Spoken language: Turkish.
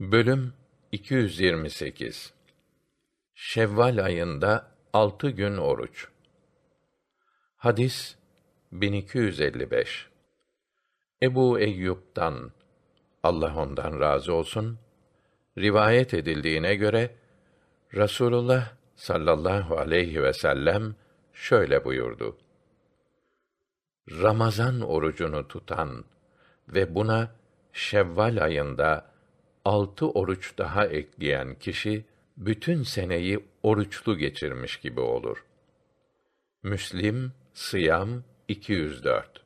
Bölüm 228 Şevval ayında altı gün oruç. Hadis 1255 Ebu Eyyub'dan Allah ondan razı olsun rivayet edildiğine göre Rasulullah sallallahu aleyhi ve sellem şöyle buyurdu. Ramazan orucunu tutan ve buna Şevval ayında altı oruç daha ekleyen kişi bütün seneyi oruçlu geçirmiş gibi olur. Müslim Sıyam 204